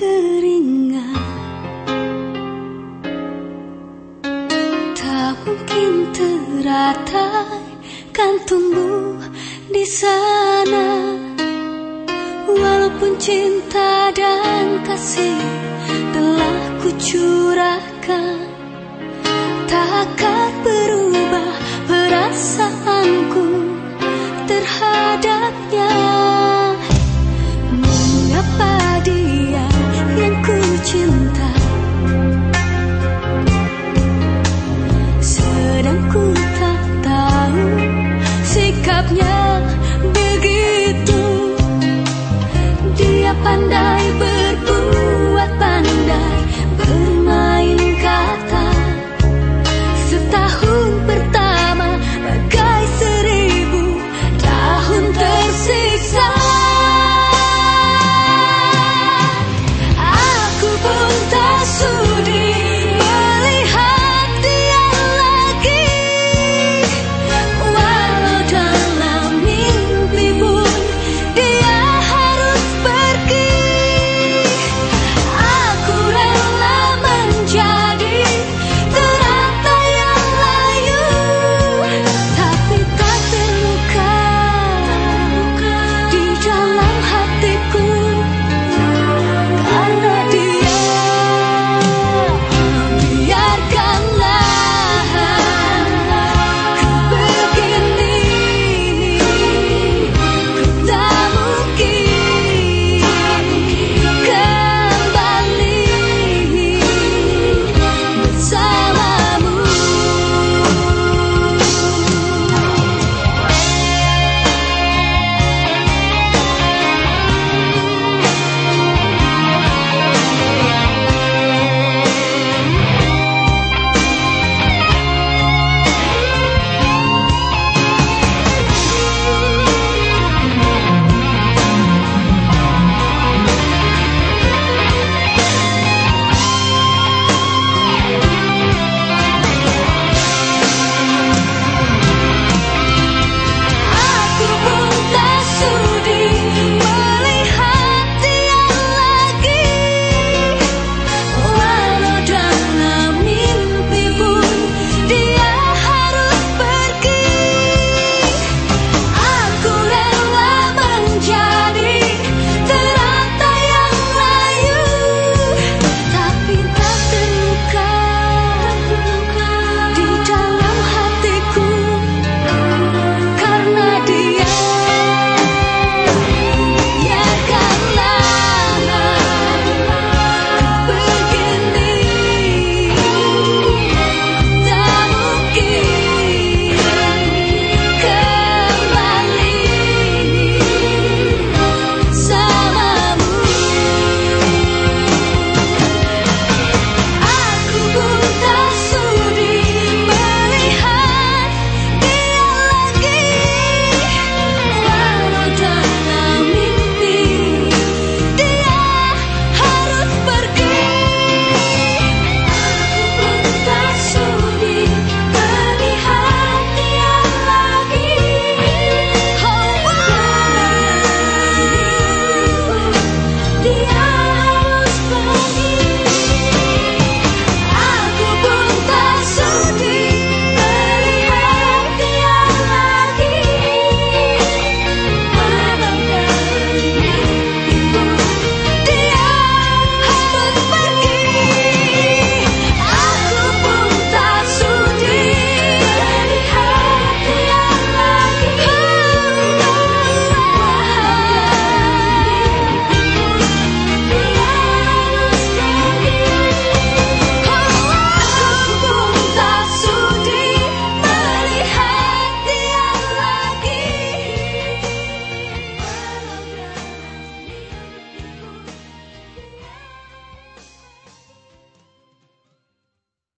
keringat. Tak mungkin teratai kan tumbuh di sana. Walaupun cinta dan kasih telah kucurahkan Tak